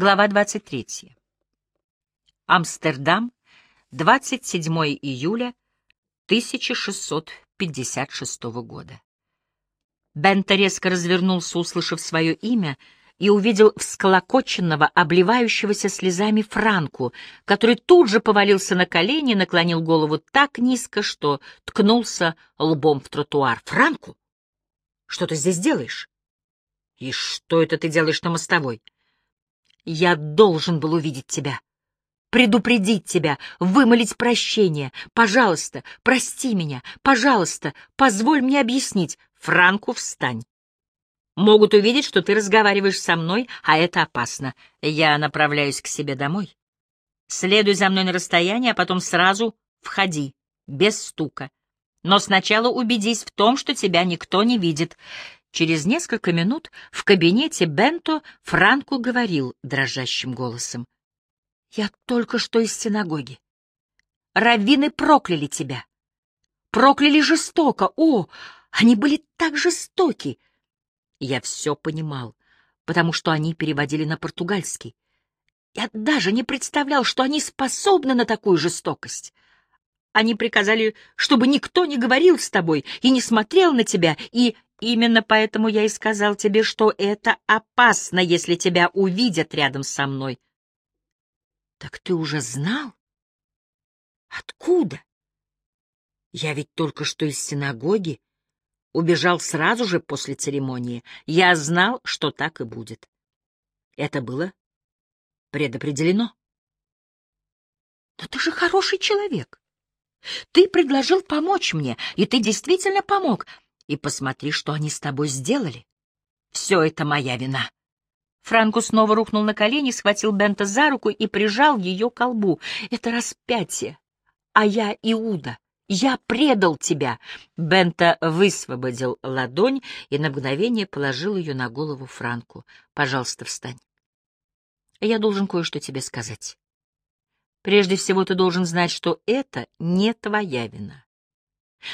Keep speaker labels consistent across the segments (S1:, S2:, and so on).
S1: Глава 23. Амстердам, 27 июля 1656 года. Бента резко развернулся, услышав свое имя, и увидел всколокоченного, обливающегося слезами Франку, который тут же повалился на колени и наклонил голову так низко, что ткнулся лбом в тротуар. «Франку? Что ты здесь делаешь? И что это ты делаешь на мостовой?» Я должен был увидеть тебя, предупредить тебя, вымолить прощение. Пожалуйста, прости меня, пожалуйста, позволь мне объяснить. Франку, встань. Могут увидеть, что ты разговариваешь со мной, а это опасно. Я направляюсь к себе домой. Следуй за мной на расстояние, а потом сразу входи, без стука. Но сначала убедись в том, что тебя никто не видит. Через несколько минут в кабинете Бенто Франко говорил дрожащим голосом. «Я только что из синагоги. Раввины прокляли тебя. Прокляли жестоко. О, они были так жестоки!» Я все понимал, потому что они переводили на португальский. Я даже не представлял, что они способны на такую жестокость. Они приказали, чтобы никто не говорил с тобой и не смотрел на тебя, и Именно поэтому я и сказал тебе, что это опасно, если тебя увидят рядом со мной. Так ты уже знал? Откуда? Я ведь только что из синагоги. Убежал сразу же после церемонии. Я знал, что так и будет. Это было предопределено. Но ты же хороший человек. Ты предложил помочь мне, и ты действительно помог и посмотри, что они с тобой сделали. Все это моя вина. Франку снова рухнул на колени, схватил Бента за руку и прижал ее к колбу. Это распятие. А я Иуда. Я предал тебя. Бента высвободил ладонь и на мгновение положил ее на голову Франку. Пожалуйста, встань. Я должен кое-что тебе сказать. Прежде всего, ты должен знать, что это не твоя вина.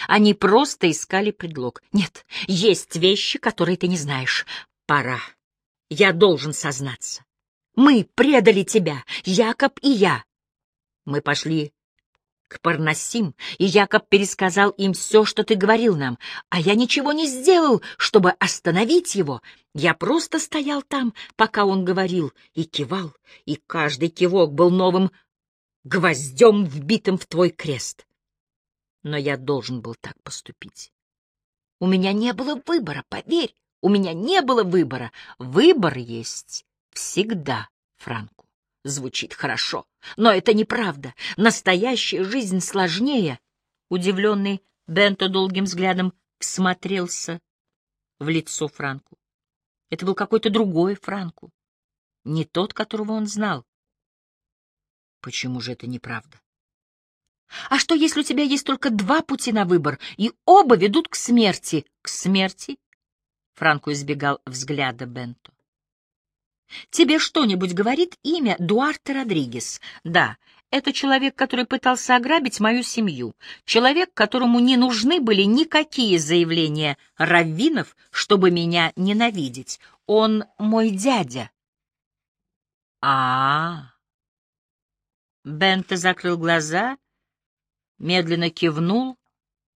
S1: Они просто искали предлог. Нет, есть вещи, которые ты не знаешь. Пора. Я должен сознаться. Мы предали тебя, Якоб и я. Мы пошли к Парнасим, и Якоб пересказал им все, что ты говорил нам, а я ничего не сделал, чтобы остановить его. Я просто стоял там, пока он говорил, и кивал, и каждый кивок был новым гвоздем, вбитым в твой крест но я должен был так поступить. У меня не было выбора, поверь, у меня не было выбора. Выбор есть всегда, Франку. Звучит хорошо, но это неправда. Настоящая жизнь сложнее. Удивленный Бенто долгим взглядом всмотрелся в лицо Франку. Это был какой-то другой Франку, не тот, которого он знал. Почему же это неправда? А что, если у тебя есть только два пути на выбор, и оба ведут к смерти? К смерти? Франко избегал взгляда Бенто. Тебе что-нибудь говорит имя Дуарте Родригес? Да, это человек, который пытался ограбить мою семью. Человек, которому не нужны были никакие заявления раввинов, чтобы меня ненавидеть. Он мой дядя. А, -а, -а. Бенто закрыл глаза медленно кивнул,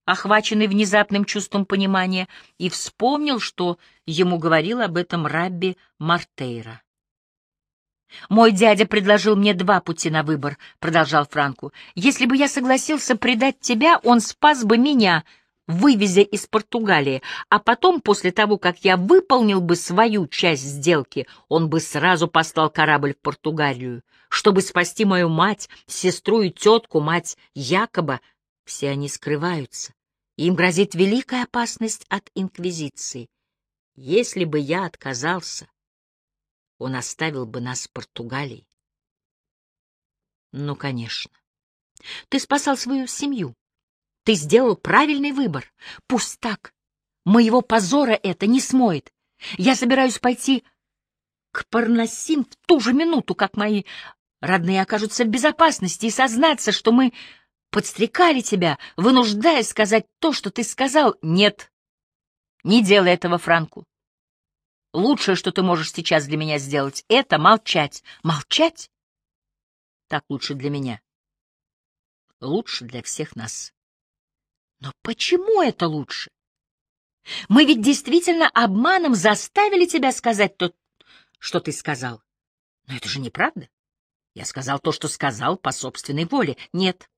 S1: охваченный внезапным чувством понимания, и вспомнил, что ему говорил об этом Рабби Мартейра. «Мой дядя предложил мне два пути на выбор», — продолжал Франку. «Если бы я согласился предать тебя, он спас бы меня, вывезя из Португалии, а потом, после того, как я выполнил бы свою часть сделки, он бы сразу послал корабль в Португалию чтобы спасти мою мать, сестру и тетку, мать Якоба. Все они скрываются. Им грозит великая опасность от Инквизиции. Если бы я отказался, он оставил бы нас в Португалии. Ну, конечно. Ты спасал свою семью. Ты сделал правильный выбор. Пусть так. Моего позора это не смоет. Я собираюсь пойти к Парнасим в ту же минуту, как мои родные окажутся в безопасности, и сознаться, что мы подстрекали тебя, вынуждая сказать то, что ты сказал. Нет, не делай этого, Франку. Лучшее, что ты можешь сейчас для меня сделать, — это молчать. Молчать? Так лучше для меня. Лучше для всех нас. Но почему это лучше? Мы ведь действительно обманом заставили тебя сказать то, что ты сказал. Но это же неправда. Я сказал то, что сказал по собственной воле. Нет.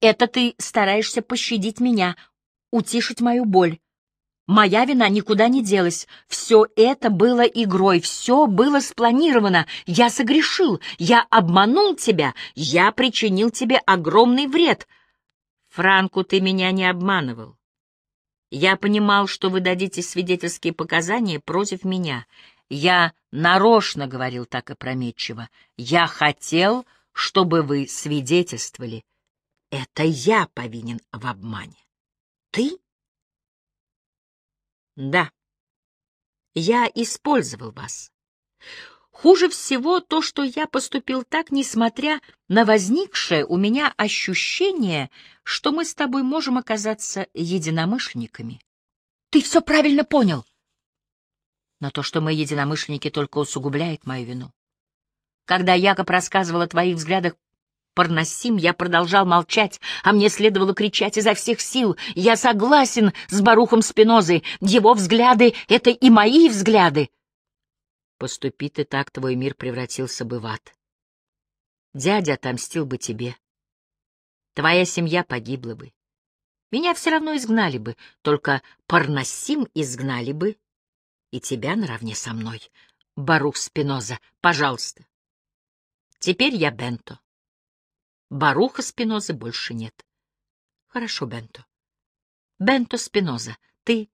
S1: Это ты стараешься пощадить меня, утишить мою боль. Моя вина никуда не делась. Все это было игрой, все было спланировано. Я согрешил, я обманул тебя, я причинил тебе огромный вред. Франку, ты меня не обманывал. Я понимал, что вы дадите свидетельские показания против меня. Я нарочно говорил так опрометчиво. Я хотел, чтобы вы свидетельствовали. Это я повинен в обмане. Ты? Да. Я использовал вас. Хуже всего то, что я поступил так, несмотря на возникшее у меня ощущение, что мы с тобой можем оказаться единомышленниками. Ты все правильно понял. Но то, что мы единомышленники, только усугубляет мою вину. Когда Якоб рассказывал о твоих взглядах Парнасим, я продолжал молчать, а мне следовало кричать изо всех сил. Я согласен с Барухом Спинозой. Его взгляды — это и мои взгляды. Поступи ты так, твой мир превратился бы в ад. Дядя отомстил бы тебе. Твоя семья погибла бы. Меня все равно изгнали бы, только Парнасим изгнали бы. И тебя наравне со мной. Барух Спиноза, пожалуйста. Теперь я Бенто. Баруха Спинозы больше нет. Хорошо, Бенто. Бенто Спиноза, ты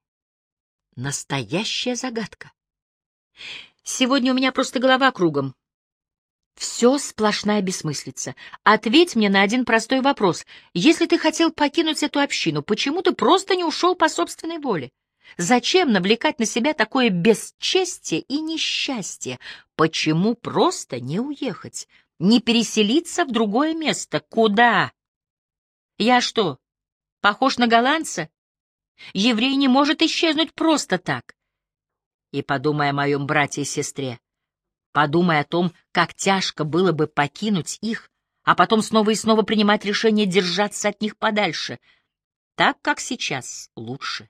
S1: настоящая загадка. Сегодня у меня просто голова кругом. Все сплошная бессмыслица. Ответь мне на один простой вопрос. Если ты хотел покинуть эту общину, почему ты просто не ушел по собственной воле? Зачем навлекать на себя такое бесчестие и несчастье? Почему просто не уехать? не переселиться в другое место. Куда? Я что, похож на голландца? Еврей не может исчезнуть просто так. И подумай о моем брате и сестре. Подумай о том, как тяжко было бы покинуть их, а потом снова и снова принимать решение держаться от них подальше. Так, как сейчас, лучше.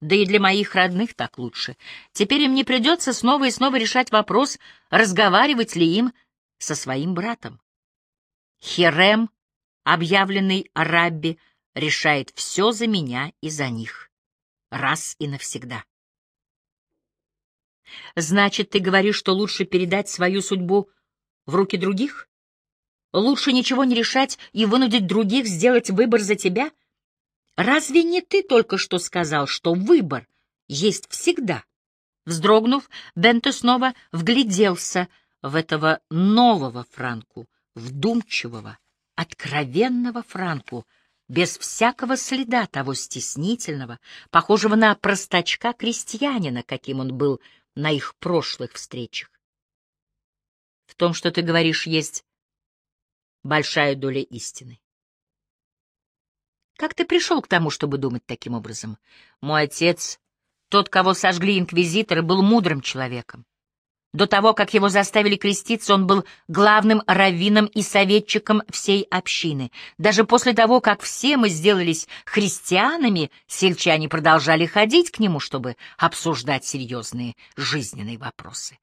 S1: Да и для моих родных так лучше. Теперь им не придется снова и снова решать вопрос, разговаривать ли им со своим братом. Херем, объявленный Рабби, решает все за меня и за них. Раз и навсегда. Значит, ты говоришь, что лучше передать свою судьбу в руки других? Лучше ничего не решать и вынудить других сделать выбор за тебя? Разве не ты только что сказал, что выбор есть всегда? Вздрогнув, Бенто снова вгляделся — в этого нового Франку, вдумчивого, откровенного Франку, без всякого следа того стеснительного, похожего на простачка-крестьянина, каким он был на их прошлых встречах. В том, что ты говоришь, есть большая доля истины. Как ты пришел к тому, чтобы думать таким образом? Мой отец, тот, кого сожгли инквизиторы, был мудрым человеком. До того, как его заставили креститься, он был главным раввином и советчиком всей общины. Даже после того, как все мы сделались христианами, сельчане продолжали ходить к нему, чтобы обсуждать серьезные жизненные вопросы.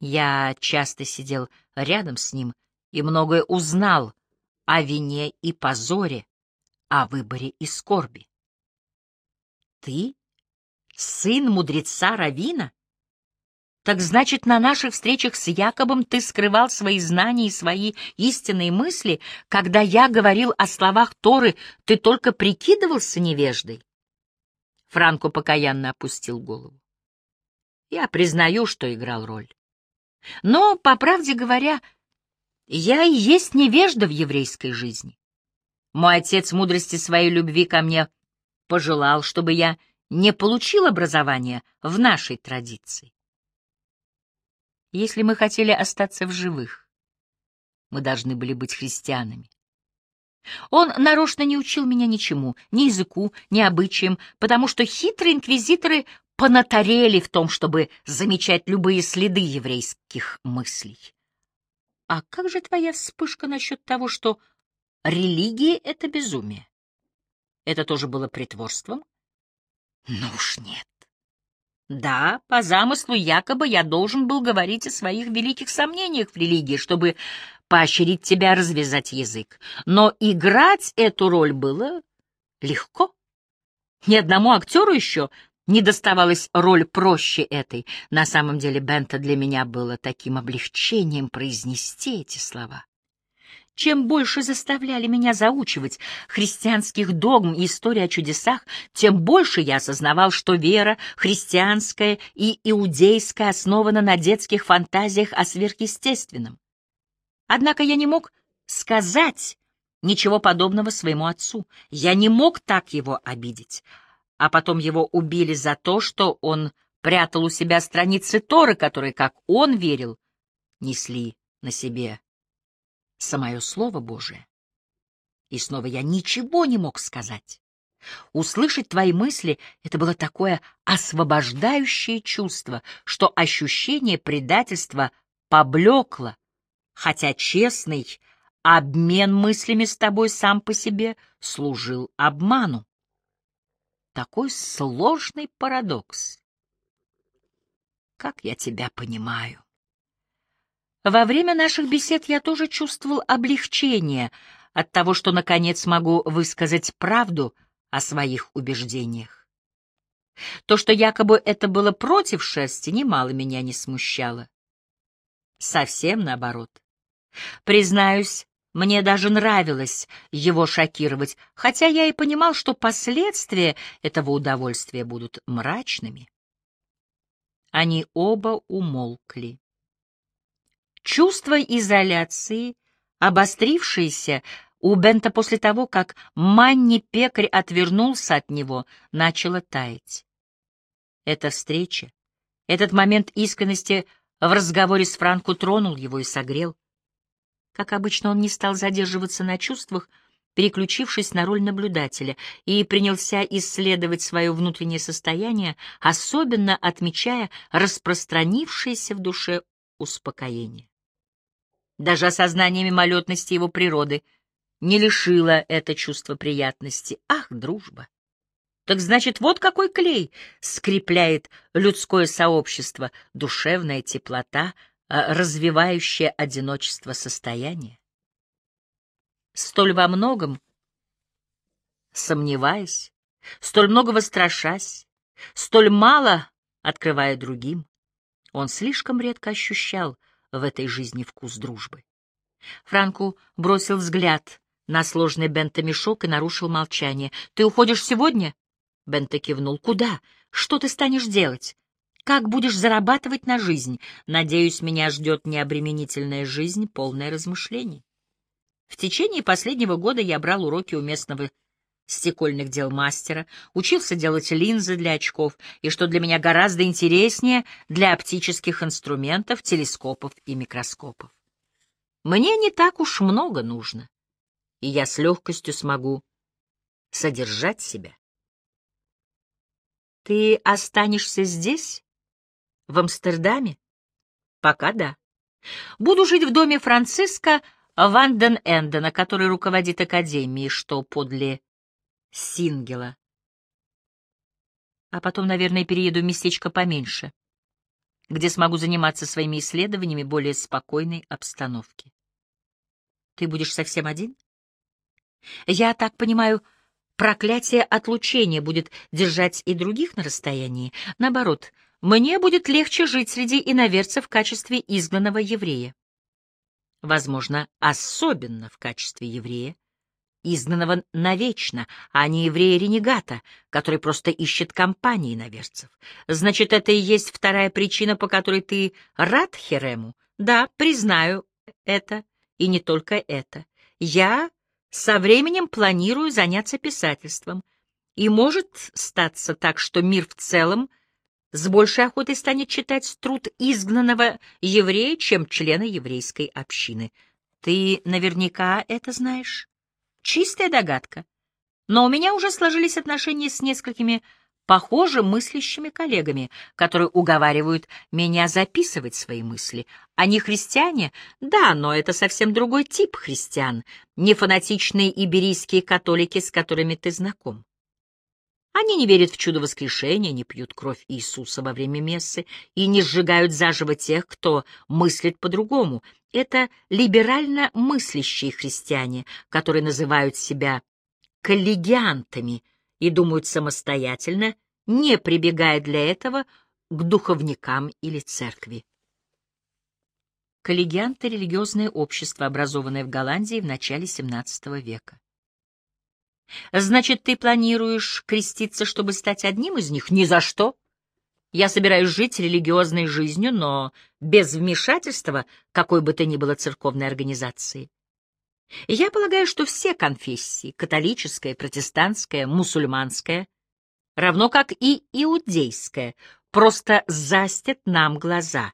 S1: Я часто сидел рядом с ним и многое узнал о вине и позоре, о выборе и скорби. Ты сын мудреца Равина? Так значит, на наших встречах с Якобом ты скрывал свои знания и свои истинные мысли? Когда я говорил о словах Торы, ты только прикидывался невеждой? Франко покаянно опустил голову. Я признаю, что играл роль. Но, по правде говоря, я и есть невежда в еврейской жизни. Мой отец мудрости своей любви ко мне пожелал, чтобы я не получил образование в нашей традиции. Если мы хотели остаться в живых, мы должны были быть христианами. Он нарочно не учил меня ничему, ни языку, ни обычаям, потому что хитрые инквизиторы понатарели в том, чтобы замечать любые следы еврейских мыслей. А как же твоя вспышка насчет того, что религия — это безумие? Это тоже было притворством? Ну уж нет. Да, по замыслу якобы я должен был говорить о своих великих сомнениях в религии, чтобы поощрить тебя развязать язык. Но играть эту роль было легко. Ни одному актеру еще не доставалась роль проще этой. На самом деле Бента для меня было таким облегчением произнести эти слова. Чем больше заставляли меня заучивать христианских догм и истории о чудесах, тем больше я осознавал, что вера христианская и иудейская основана на детских фантазиях о сверхъестественном. Однако я не мог сказать ничего подобного своему отцу. Я не мог так его обидеть. А потом его убили за то, что он прятал у себя страницы Торы, которые, как он верил, несли на себе самое Слово Божие. И снова я ничего не мог сказать. Услышать твои мысли — это было такое освобождающее чувство, что ощущение предательства поблекло, хотя честный обмен мыслями с тобой сам по себе служил обману. Такой сложный парадокс. Как я тебя понимаю. Во время наших бесед я тоже чувствовал облегчение от того, что, наконец, могу высказать правду о своих убеждениях. То, что якобы это было против шерсти, немало меня не смущало. Совсем наоборот. Признаюсь, мне даже нравилось его шокировать, хотя я и понимал, что последствия этого удовольствия будут мрачными. Они оба умолкли. Чувство изоляции, обострившееся у Бента после того, как Манни Пекарь отвернулся от него, начало таять. Эта встреча, этот момент искренности в разговоре с Франко тронул его и согрел. Как обычно, он не стал задерживаться на чувствах, переключившись на роль наблюдателя, и принялся исследовать свое внутреннее состояние, особенно отмечая распространившееся в душе успокоение. Даже осознание мимолетности его природы не лишило это чувство приятности. Ах, дружба! Так значит, вот какой клей скрепляет людское сообщество, душевная теплота, а, развивающая одиночество состояние. Столь во многом, сомневаясь, столь многого страшась, столь мало открывая другим, он слишком редко ощущал в этой жизни вкус дружбы. Франку бросил взгляд на сложный бентомешок и нарушил молчание. «Ты уходишь сегодня?» Бента кивнул. «Куда? Что ты станешь делать? Как будешь зарабатывать на жизнь? Надеюсь, меня ждет необременительная жизнь, полное размышлений». В течение последнего года я брал уроки у местного стекольных дел мастера, учился делать линзы для очков и, что для меня гораздо интереснее, для оптических инструментов, телескопов и микроскопов. Мне не так уж много нужно, и я с легкостью смогу содержать себя. Ты останешься здесь, в Амстердаме? Пока да. Буду жить в доме Франциска Ванден Эндена, который руководит академией, что подле Сингела. А потом, наверное, перееду в местечко поменьше, где смогу заниматься своими исследованиями более спокойной обстановке. Ты будешь совсем один? Я так понимаю, проклятие отлучения будет держать и других на расстоянии. Наоборот, мне будет легче жить среди иноверцев в качестве изгнанного еврея. Возможно, особенно в качестве еврея, изгнанного навечно, а не еврея-ренегата, который просто ищет компании наверцев. Значит, это и есть вторая причина, по которой ты рад Херему? Да, признаю это, и не только это. Я со временем планирую заняться писательством, и может статься так, что мир в целом с большей охотой станет читать труд изгнанного еврея, чем члена еврейской общины. Ты наверняка это знаешь? Чистая догадка. Но у меня уже сложились отношения с несколькими похоже, мыслящими коллегами, которые уговаривают меня записывать свои мысли. Они христиане? Да, но это совсем другой тип христиан, не фанатичные иберийские католики, с которыми ты знаком. Они не верят в чудо воскрешения, не пьют кровь Иисуса во время мессы и не сжигают заживо тех, кто мыслит по-другому. Это либерально мыслящие христиане, которые называют себя коллегиантами и думают самостоятельно, не прибегая для этого к духовникам или церкви. Коллегианты — религиозное общество, образованное в Голландии в начале XVII века. Значит, ты планируешь креститься, чтобы стать одним из них? Ни за что. Я собираюсь жить религиозной жизнью, но без вмешательства какой бы то ни было церковной организации. я полагаю, что все конфессии — католическая, протестантская, мусульманская, равно как и иудейская, просто застят нам глаза,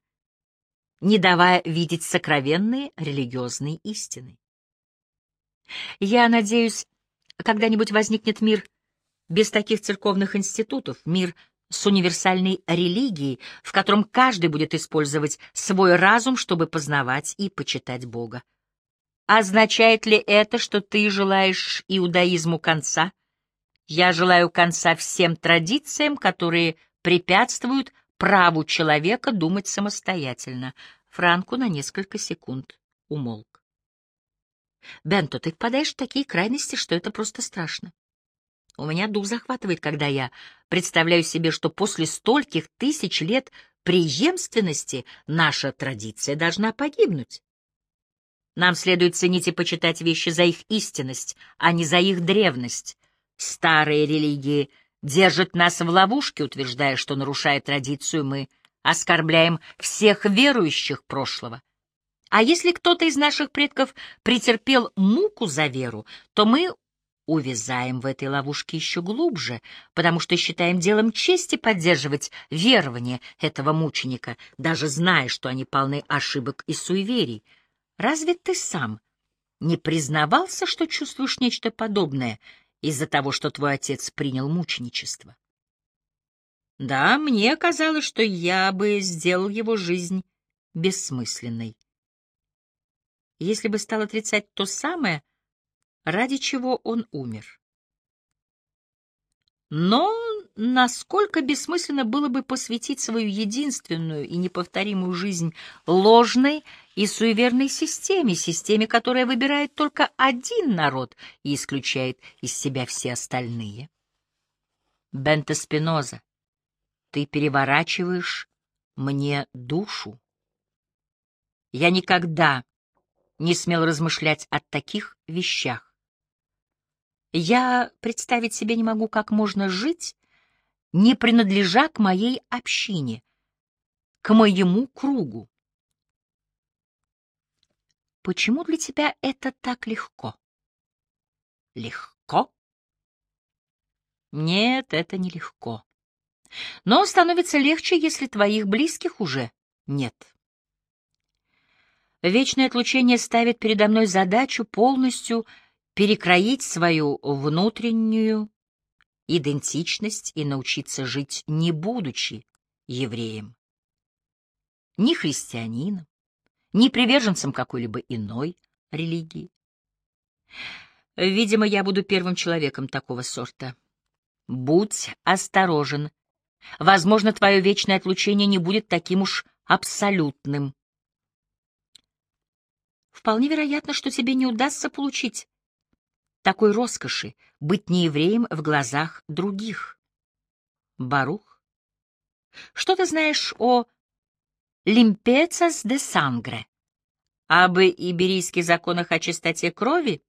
S1: не давая видеть сокровенные религиозные истины. Я надеюсь, когда-нибудь возникнет мир без таких церковных институтов, мир с универсальной религией, в котором каждый будет использовать свой разум, чтобы познавать и почитать Бога. Означает ли это, что ты желаешь иудаизму конца? Я желаю конца всем традициям, которые препятствуют праву человека думать самостоятельно. Франку на несколько секунд умолк. Бенто, ты впадаешь в такие крайности, что это просто страшно. У меня дух захватывает, когда я представляю себе, что после стольких тысяч лет преемственности наша традиция должна погибнуть. Нам следует ценить и почитать вещи за их истинность, а не за их древность. Старые религии держат нас в ловушке, утверждая, что, нарушая традицию, мы оскорбляем всех верующих прошлого. А если кто-то из наших предков претерпел муку за веру, то мы увязаем в этой ловушке еще глубже, потому что считаем делом чести поддерживать верование этого мученика, даже зная, что они полны ошибок и суеверий. Разве ты сам не признавался, что чувствуешь нечто подобное из-за того, что твой отец принял мученичество? Да, мне казалось, что я бы сделал его жизнь бессмысленной если бы стал отрицать то самое, ради чего он умер. Но насколько бессмысленно было бы посвятить свою единственную и неповторимую жизнь ложной и суеверной системе, системе, которая выбирает только один народ и исключает из себя все остальные. Бенто Спиноза, ты переворачиваешь мне душу. Я никогда не смел размышлять о таких вещах. Я представить себе не могу, как можно жить, не принадлежа к моей общине, к моему кругу. Почему для тебя это так легко? Легко? Нет, это не легко. Но становится легче, если твоих близких уже нет. Вечное отлучение ставит передо мной задачу полностью перекроить свою внутреннюю идентичность и научиться жить, не будучи евреем, ни христианином, ни приверженцем какой-либо иной религии. Видимо, я буду первым человеком такого сорта. Будь осторожен. Возможно, твое вечное отлучение не будет таким уж абсолютным. Вполне вероятно, что тебе не удастся получить такой роскоши — быть неевреем в глазах других. Барух, что ты знаешь о «limpiezas де sangre»? Об иберийских законах о чистоте крови?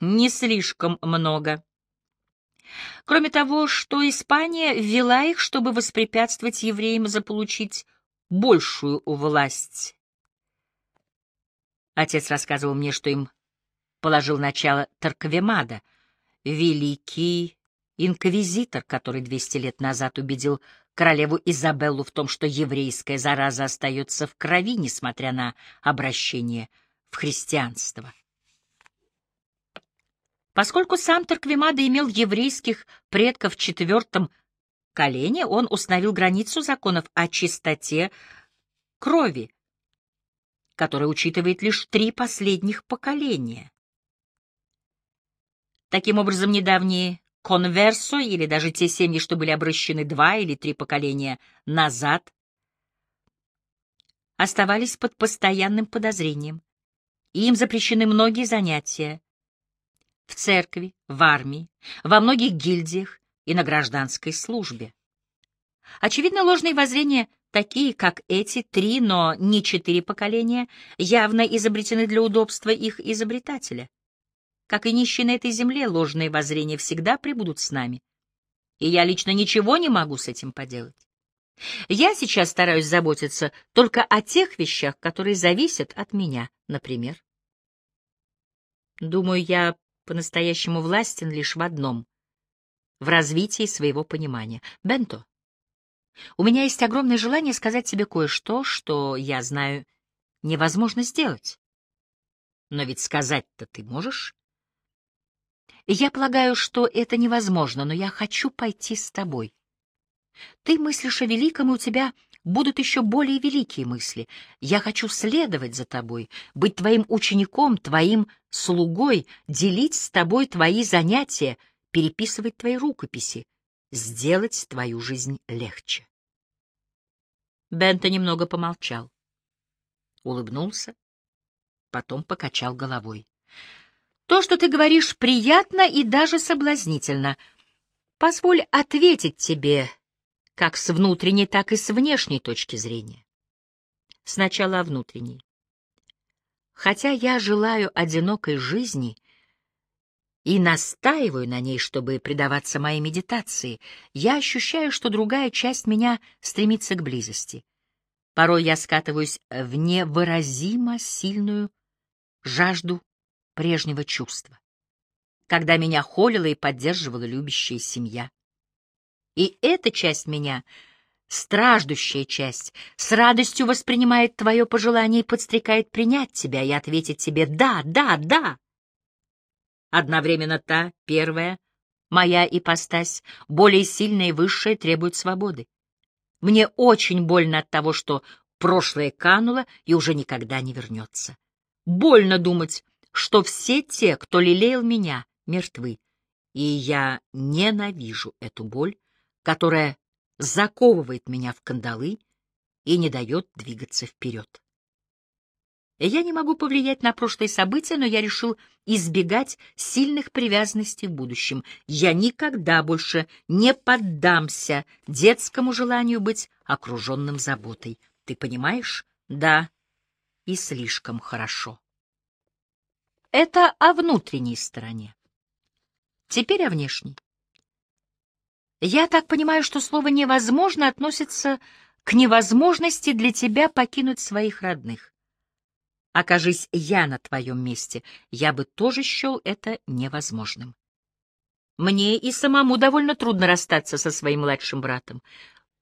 S1: Не слишком много. Кроме того, что Испания ввела их, чтобы воспрепятствовать евреям заполучить большую власть Отец рассказывал мне, что им положил начало Тарквемада, великий инквизитор, который 200 лет назад убедил королеву Изабеллу в том, что еврейская зараза остается в крови, несмотря на обращение в христианство. Поскольку сам Тарквимада имел еврейских предков в четвертом колене, он установил границу законов о чистоте крови, которая учитывает лишь три последних поколения. Таким образом, недавние конверсо или даже те семьи, что были обращены два или три поколения назад, оставались под постоянным подозрением, и им запрещены многие занятия в церкви, в армии, во многих гильдиях и на гражданской службе. Очевидно, ложные воззрения, такие как эти три, но не четыре поколения, явно изобретены для удобства их изобретателя. Как и нищие на этой земле, ложные воззрения всегда прибудут с нами. И я лично ничего не могу с этим поделать. Я сейчас стараюсь заботиться только о тех вещах, которые зависят от меня, например. Думаю, я по-настоящему властен лишь в одном — в развитии своего понимания. Бенто, у меня есть огромное желание сказать тебе кое-что, что, я знаю, невозможно сделать. Но ведь сказать-то ты можешь? Я полагаю, что это невозможно, но я хочу пойти с тобой. Ты мыслишь о великом, и у тебя будут еще более великие мысли. Я хочу следовать за тобой, быть твоим учеником, твоим слугой, делить с тобой твои занятия, переписывать твои рукописи, сделать твою жизнь легче. Бента немного помолчал, улыбнулся, потом покачал головой. То, что ты говоришь, приятно и даже соблазнительно. Позволь ответить тебе как с внутренней, так и с внешней точки зрения. Сначала о внутренней. Хотя я желаю одинокой жизни и настаиваю на ней, чтобы предаваться моей медитации, я ощущаю, что другая часть меня стремится к близости. Порой я скатываюсь в невыразимо сильную жажду прежнего чувства, когда меня холила и поддерживала любящая семья. И эта часть меня, страждущая часть, с радостью воспринимает твое пожелание и подстрекает принять тебя и ответить тебе «да, да, да». Одновременно та, первая, моя ипостась, более сильная и высшая, требует свободы. Мне очень больно от того, что прошлое кануло и уже никогда не вернется. Больно думать, что все те, кто лелеял меня, мертвы. И я ненавижу эту боль, которая заковывает меня в кандалы и не дает двигаться вперед. Я не могу повлиять на прошлые события, но я решил избегать сильных привязанностей в будущем. Я никогда больше не поддамся детскому желанию быть окруженным заботой. Ты понимаешь? Да, и слишком хорошо. Это о внутренней стороне. Теперь о внешней. Я так понимаю, что слово «невозможно» относится к невозможности для тебя покинуть своих родных. Окажись я на твоем месте, я бы тоже счел это невозможным. Мне и самому довольно трудно расстаться со своим младшим братом.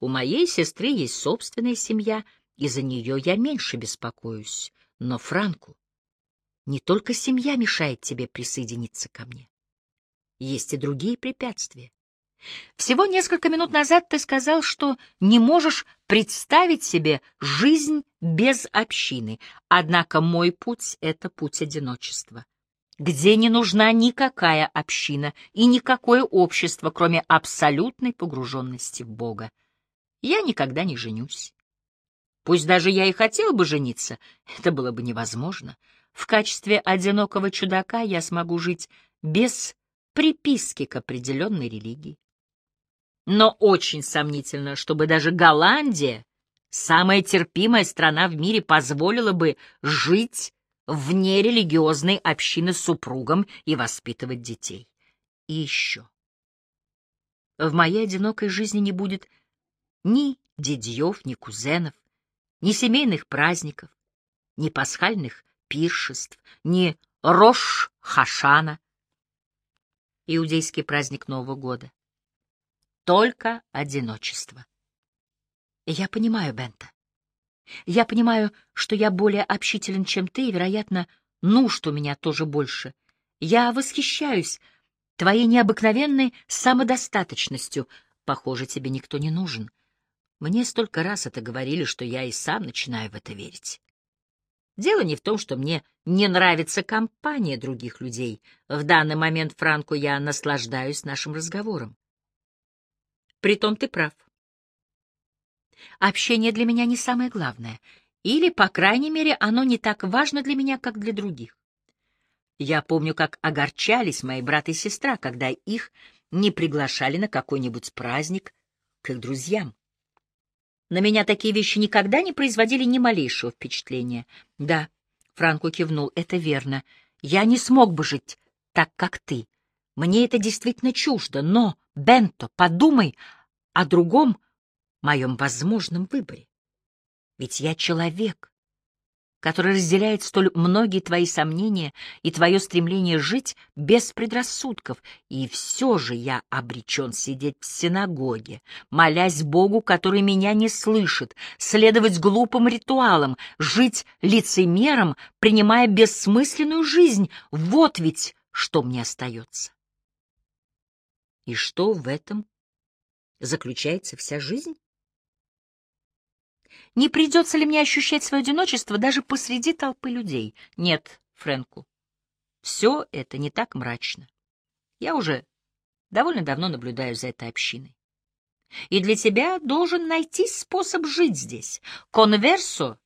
S1: У моей сестры есть собственная семья, и за нее я меньше беспокоюсь. Но, Франку, не только семья мешает тебе присоединиться ко мне. Есть и другие препятствия. Всего несколько минут назад ты сказал, что не можешь представить себе жизнь без общины, однако мой путь — это путь одиночества, где не нужна никакая община и никакое общество, кроме абсолютной погруженности в Бога. Я никогда не женюсь. Пусть даже я и хотел бы жениться, это было бы невозможно. В качестве одинокого чудака я смогу жить без приписки к определенной религии. Но очень сомнительно, чтобы даже Голландия, самая терпимая страна в мире, позволила бы жить вне религиозной общины с супругом и воспитывать детей. И еще. В моей одинокой жизни не будет ни дедьев, ни кузенов, ни семейных праздников, ни пасхальных пиршеств, ни Рош-Хашана, иудейский праздник Нового года только одиночество. Я понимаю, Бента. Я понимаю, что я более общителен, чем ты, и, вероятно, нужд у меня тоже больше. Я восхищаюсь твоей необыкновенной самодостаточностью. Похоже, тебе никто не нужен. Мне столько раз это говорили, что я и сам начинаю в это верить. Дело не в том, что мне не нравится компания других людей. В данный момент, Франко, я наслаждаюсь нашим разговором. Притом ты прав. Общение для меня не самое главное. Или, по крайней мере, оно не так важно для меня, как для других. Я помню, как огорчались мои брат и сестра, когда их не приглашали на какой-нибудь праздник к их друзьям. На меня такие вещи никогда не производили ни малейшего впечатления. Да, Франко кивнул, это верно. Я не смог бы жить так, как ты. Мне это действительно чуждо, но, Бенто, подумай о другом моем возможном выборе. Ведь я человек, который разделяет столь многие твои сомнения и твое стремление жить без предрассудков, и все же я обречен сидеть в синагоге, молясь Богу, который меня не слышит, следовать глупым ритуалам, жить лицемером, принимая бессмысленную жизнь. Вот ведь что мне остается. И что в этом заключается вся жизнь? Не придется ли мне ощущать свое одиночество даже посреди толпы людей? Нет, Фрэнку. Все это не так мрачно. Я уже довольно давно наблюдаю за этой общиной. И для тебя должен найти способ жить здесь. Конверсо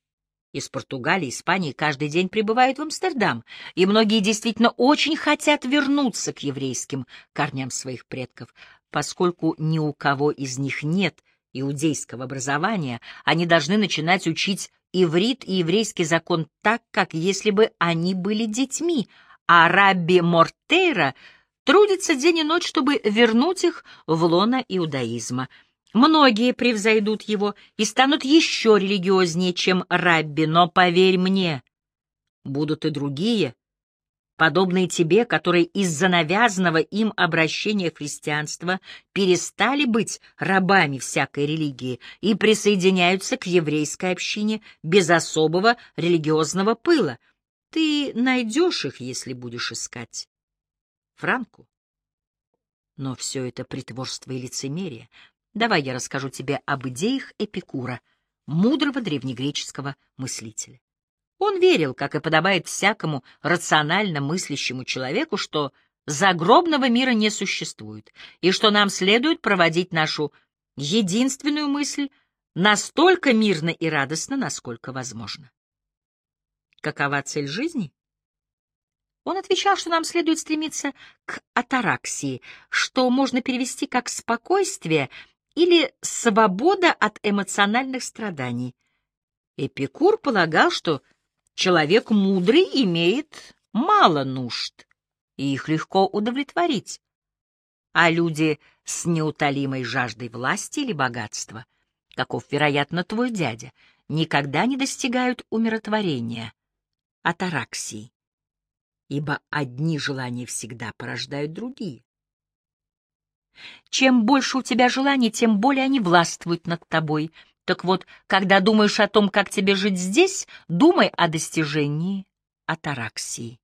S1: из Португалии, Испании каждый день прибывают в Амстердам, и многие действительно очень хотят вернуться к еврейским корням своих предков, поскольку ни у кого из них нет иудейского образования, они должны начинать учить иврит и еврейский закон так, как если бы они были детьми, а Рабби Мортейра трудится день и ночь, чтобы вернуть их в лоно иудаизма. Многие превзойдут его и станут еще религиознее, чем Рабби, но, поверь мне, будут и другие, подобные тебе, которые из-за навязанного им обращения в христианство перестали быть рабами всякой религии и присоединяются к еврейской общине без особого религиозного пыла. Ты найдешь их, если будешь искать. Франку. Но все это притворство и лицемерие. Давай я расскажу тебе об идеях Эпикура, мудрого древнегреческого мыслителя. Он верил, как и подобает всякому рационально мыслящему человеку, что загробного мира не существует, и что нам следует проводить нашу единственную мысль настолько мирно и радостно, насколько возможно. Какова цель жизни? Он отвечал, что нам следует стремиться к атараксии, что можно перевести как спокойствие или свобода от эмоциональных страданий. Эпикур полагал, что Человек мудрый имеет мало нужд, и их легко удовлетворить. А люди с неутолимой жаждой власти или богатства, каков, вероятно, твой дядя, никогда не достигают умиротворения, атараксии, ибо одни желания всегда порождают другие. Чем больше у тебя желаний, тем более они властвуют над тобой — так вот, когда думаешь о том, как тебе жить здесь, думай о достижении атараксии.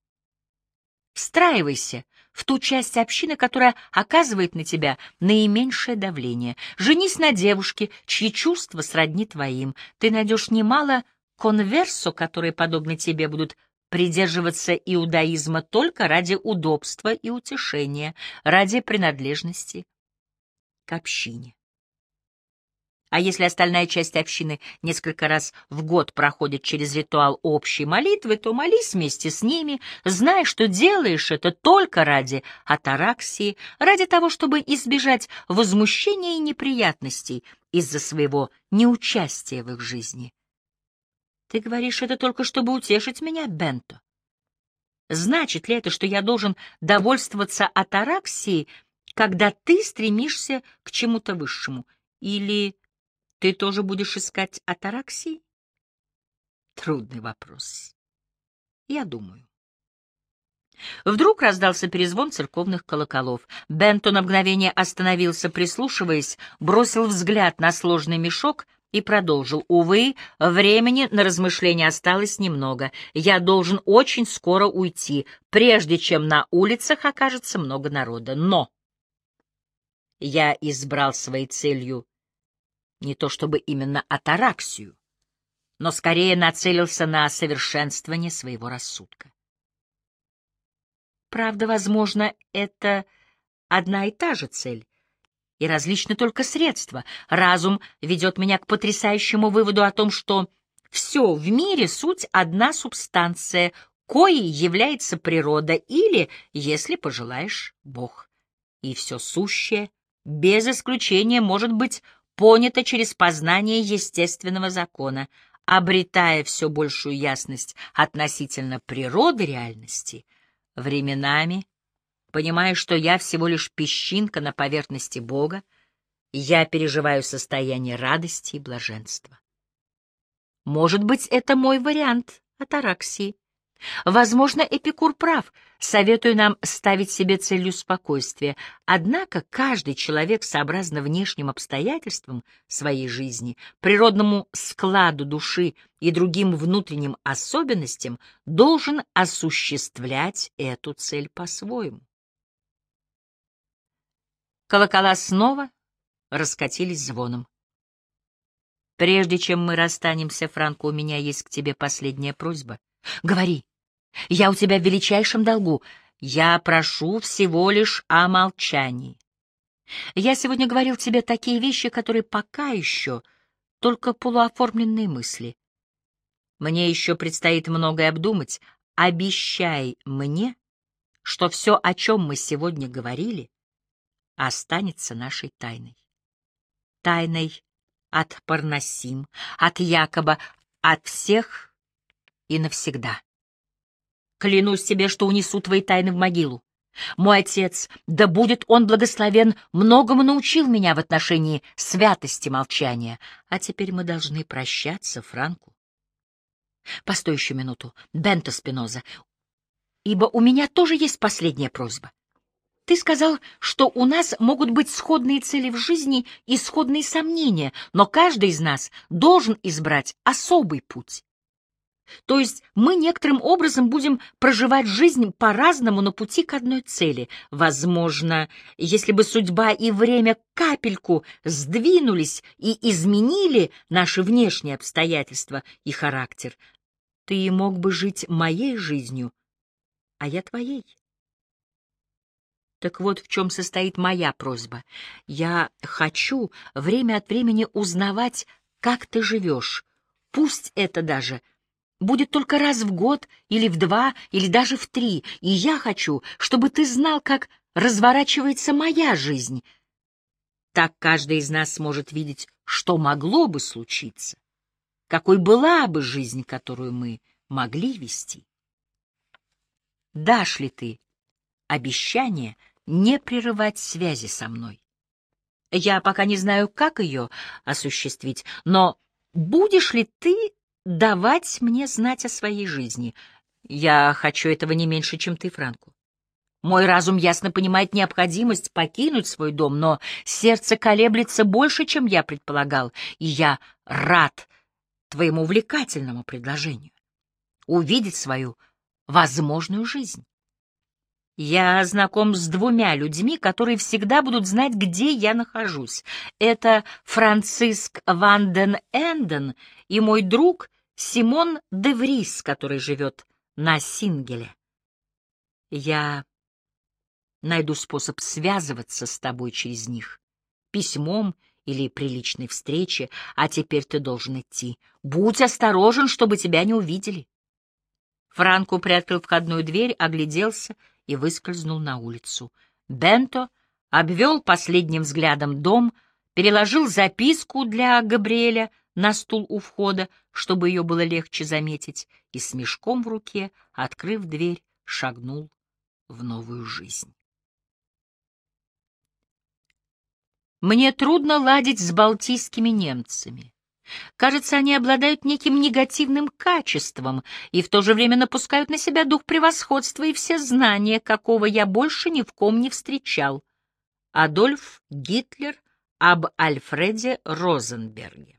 S1: Встраивайся в ту часть общины, которая оказывает на тебя наименьшее давление. Женись на девушке, чьи чувства сродни твоим. Ты найдешь немало конверсо, которые, подобно тебе, будут придерживаться иудаизма только ради удобства и утешения, ради принадлежности к общине. А если остальная часть общины несколько раз в год проходит через ритуал общей молитвы, то молись вместе с ними, зная, что делаешь это только ради атараксии, ради того, чтобы избежать возмущения и неприятностей из-за своего неучастия в их жизни. Ты говоришь это только чтобы утешить меня, Бенто. Значит ли это, что я должен довольствоваться атараксией, когда ты стремишься к чему-то высшему? Или ты тоже будешь искать атараксии? Трудный вопрос. Я думаю. Вдруг раздался перезвон церковных колоколов. Бенто на мгновение остановился, прислушиваясь, бросил взгляд на сложный мешок и продолжил. «Увы, времени на размышления осталось немного. Я должен очень скоро уйти, прежде чем на улицах окажется много народа. Но я избрал своей целью не то чтобы именно атараксию, но скорее нацелился на совершенствование своего рассудка. Правда, возможно, это одна и та же цель, и различны только средства. Разум ведет меня к потрясающему выводу о том, что все в мире — суть одна субстанция, коей является природа или, если пожелаешь, Бог. И все сущее, без исключения, может быть понято через познание естественного закона, обретая все большую ясность относительно природы реальности, временами Понимая, что я всего лишь песчинка на поверхности Бога, я переживаю состояние радости и блаженства. Может быть, это мой вариант атараксии. Возможно, Эпикур прав, советую нам ставить себе целью спокойствия. Однако каждый человек, сообразно внешним обстоятельствам своей жизни, природному складу души и другим внутренним особенностям, должен осуществлять эту цель по-своему. Колокола снова раскатились звоном. «Прежде чем мы расстанемся, Франко, у меня есть к тебе последняя просьба. Говори. Я у тебя в величайшем долгу. Я прошу всего лишь о молчании. Я сегодня говорил тебе такие вещи, которые пока еще только полуоформленные мысли. Мне еще предстоит многое обдумать. Обещай мне, что все, о чем мы сегодня говорили, останется нашей тайной. Тайной от Парнасим, от Якоба, от всех и навсегда. Клянусь тебе, что унесу твои тайны в могилу. Мой отец, да будет он благословен, многому научил меня в отношении святости молчания. А теперь мы должны прощаться, Франку. Постой еще минуту, Бенто Спиноза, ибо у меня тоже есть последняя просьба. Ты сказал, что у нас могут быть сходные цели в жизни и сходные сомнения, но каждый из нас должен избрать особый путь. То есть мы некоторым образом будем проживать жизнь по-разному на пути к одной цели. Возможно, если бы судьба и время капельку сдвинулись и изменили наши внешние обстоятельства и характер, ты мог бы жить моей жизнью, а я твоей. Так вот в чем состоит моя просьба. Я хочу время от времени узнавать, как ты живешь. Пусть это даже будет только раз в год, или в два, или даже в три. И я хочу, чтобы ты знал, как разворачивается моя жизнь. Так каждый из нас сможет видеть, что могло бы случиться, какой была бы жизнь, которую мы могли вести. Дашь ли ты обещание — не прерывать связи со мной. Я пока не знаю, как ее осуществить, но будешь ли ты давать мне знать о своей жизни? Я хочу этого не меньше, чем ты, Франку. Мой разум ясно понимает необходимость покинуть свой дом, но сердце колеблется больше, чем я предполагал, и я рад твоему увлекательному предложению увидеть свою возможную жизнь. Я знаком с двумя людьми, которые всегда будут знать, где я нахожусь. Это Франциск Ван ден Энден и мой друг Симон де Врис, который живет на Сингеле. Я найду способ связываться с тобой через них, письмом или при личной встрече, а теперь ты должен идти. Будь осторожен, чтобы тебя не увидели. Франко приоткрыл входную дверь, огляделся — и выскользнул на улицу. Бенто обвел последним взглядом дом, переложил записку для Габриэля на стул у входа, чтобы ее было легче заметить, и с мешком в руке, открыв дверь, шагнул в новую жизнь. Мне трудно ладить с балтийскими немцами. Кажется, они обладают неким негативным качеством и в то же время напускают на себя дух превосходства и все знания, какого я больше ни в ком не встречал. Адольф Гитлер об Альфреде Розенберге